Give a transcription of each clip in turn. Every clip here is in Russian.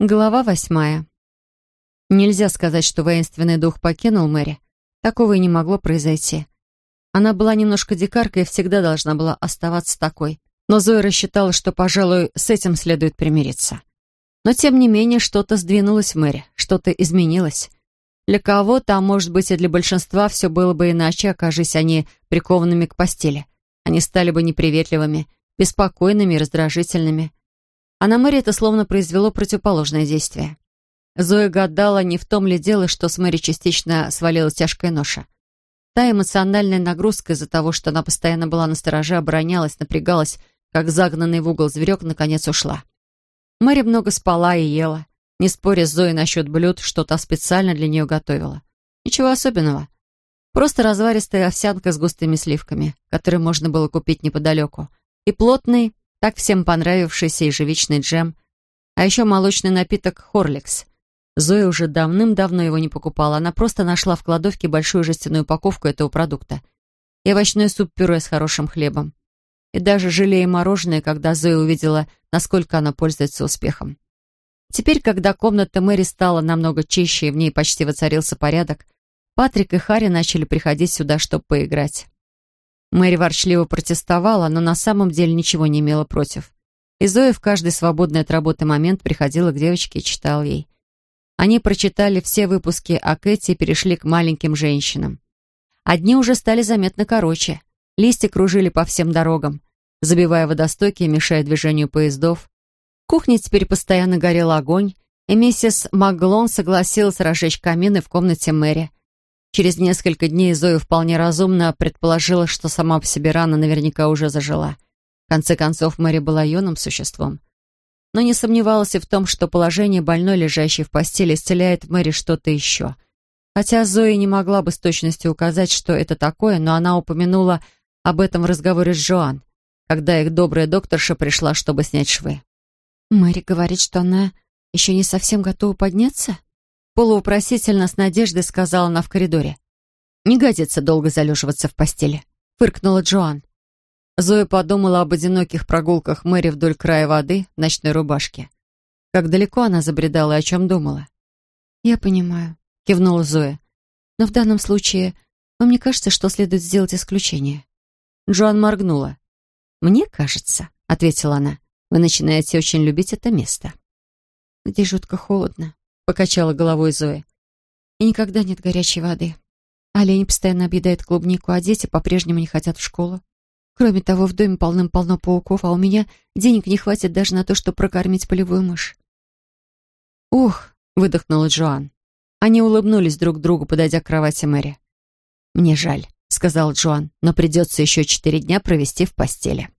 Глава восьмая. Нельзя сказать, что воинственный дух покинул Мэри. Такого и не могло произойти. Она была немножко дикаркой и всегда должна была оставаться такой. Но Зоя рассчитала, что, пожалуй, с этим следует примириться. Но, тем не менее, что-то сдвинулось в Мэри, что-то изменилось. Для кого-то, а может быть и для большинства, все было бы иначе, окажись они прикованными к постели. Они стали бы неприветливыми, беспокойными и раздражительными. А на Мэри это словно произвело противоположное действие. Зоя гадала, не в том ли дело, что с Мэри частично свалилась тяжкая ноша. Та эмоциональная нагрузка из-за того, что она постоянно была на стороже, оборонялась, напрягалась, как загнанный в угол зверек, наконец ушла. Мэри много спала и ела, не споря с Зоей насчет блюд, что та специально для нее готовила. Ничего особенного. Просто разваристая овсянка с густыми сливками, которые можно было купить неподалеку, и плотный, так всем понравившийся ежевичный джем, а еще молочный напиток «Хорликс». Зоя уже давным-давно его не покупала, она просто нашла в кладовке большую жестяную упаковку этого продукта и овощной суп-пюре с хорошим хлебом. И даже жалея мороженое, когда Зоя увидела, насколько она пользуется успехом. Теперь, когда комната Мэри стала намного чище и в ней почти воцарился порядок, Патрик и Харри начали приходить сюда, чтобы поиграть. Мэри ворчливо протестовала, но на самом деле ничего не имела против. И Зоя в каждый свободный от работы момент приходила к девочке и читала ей. Они прочитали все выпуски о Кэти и перешли к маленьким женщинам. Одни уже стали заметно короче. Листья кружили по всем дорогам, забивая водостоки и мешая движению поездов. В кухне теперь постоянно горел огонь, и миссис Маглон согласилась разжечь камины в комнате Мэри. Через несколько дней Зоя вполне разумно предположила, что сама по себе рана наверняка уже зажила. В конце концов, Мэри была юным существом. Но не сомневалась и в том, что положение больной, лежащей в постели, исцеляет Мэри что-то еще. Хотя Зоя не могла бы с точностью указать, что это такое, но она упомянула об этом в разговоре с Жоан, когда их добрая докторша пришла, чтобы снять швы. «Мэри говорит, что она еще не совсем готова подняться?» Полувопросительно с надеждой сказала она в коридоре. «Не годится долго залеживаться в постели», — фыркнула Джоан. Зоя подумала об одиноких прогулках Мэри вдоль края воды в ночной рубашке. Как далеко она забредала и о чем думала. «Я понимаю», — кивнула Зоя. «Но в данном случае вам не кажется, что следует сделать исключение?» Джоан моргнула. «Мне кажется», — ответила она, — «вы начинаете очень любить это место». «Здесь жутко холодно», — покачала головой Зоя. «И никогда нет горячей воды. Олень постоянно объедает клубнику, а дети по-прежнему не хотят в школу. Кроме того, в доме полным-полно пауков, а у меня денег не хватит даже на то, чтобы прокормить полевую мышь». «Ух!» — выдохнула Джоан. Они улыбнулись друг другу, подойдя к кровати Мэри. «Мне жаль», — сказал Джоан, «но придется еще четыре дня провести в постели».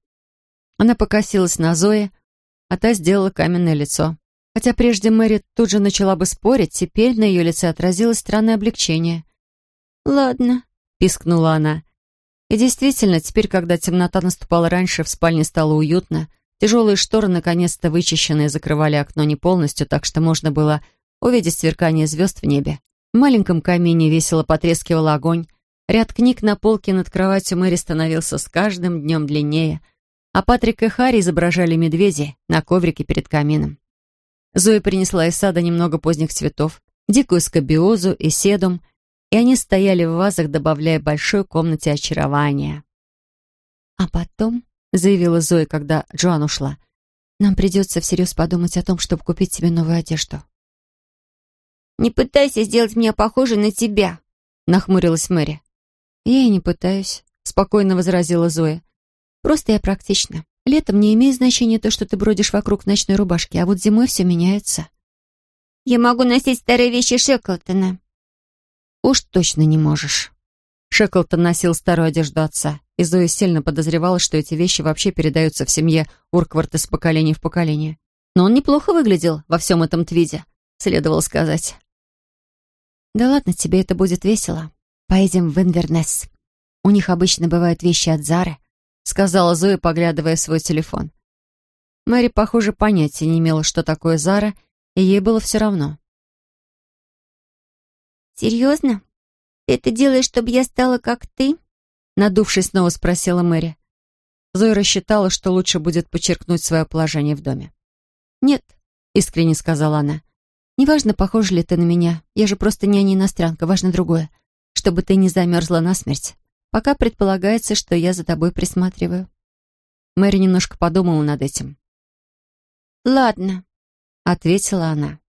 Она покосилась на Зоe, а та сделала каменное лицо. Хотя прежде Мэри тут же начала бы спорить, теперь на ее лице отразилось странное облегчение. «Ладно», — пискнула она. И действительно, теперь, когда темнота наступала раньше, в спальне стало уютно. Тяжелые шторы, наконец-то вычищенные, закрывали окно не полностью, так что можно было увидеть сверкание звезд в небе. В маленьком камине весело потрескивал огонь. Ряд книг на полке над кроватью Мэри становился с каждым днем длиннее, а Патрик и Харри изображали медведей на коврике перед камином. Зоя принесла из сада немного поздних цветов, дикую скобиозу и седум, и они стояли в вазах, добавляя большой комнате очарования. «А потом», — заявила Зоя, когда Джоан ушла, «нам придется всерьез подумать о том, чтобы купить тебе новую одежду». «Не пытайся сделать меня похожей на тебя», — нахмурилась Мэри. «Я и не пытаюсь», — спокойно возразила Зоя. «Просто я практична. Летом не имеет значения то, что ты бродишь вокруг в ночной рубашки, а вот зимой все меняется. Я могу носить старые вещи Шеклтона. Уж точно не можешь. Шеклтон носил старую одежду отца, и Зоя сильно подозревала, что эти вещи вообще передаются в семье Уркварта с поколения в поколение. Но он неплохо выглядел во всем этом твиде, следовало сказать. «Да ладно, тебе это будет весело. Поедем в Инвернес. У них обычно бывают вещи от Зары, сказала Зоя, поглядывая в свой телефон. Мэри, похоже, понятия не имела, что такое Зара, и ей было все равно. «Серьезно? Ты это делаешь, чтобы я стала как ты?» Надувшись, снова спросила Мэри. Зоя рассчитала, что лучше будет подчеркнуть свое положение в доме. «Нет, искренне сказала она. «Неважно, похожа ли ты на меня. Я же просто няня-иностранка, важно другое. Чтобы ты не замерзла насмерть. Пока предполагается, что я за тобой присматриваю». Мэри немножко подумала над этим. «Ладно», — ответила она.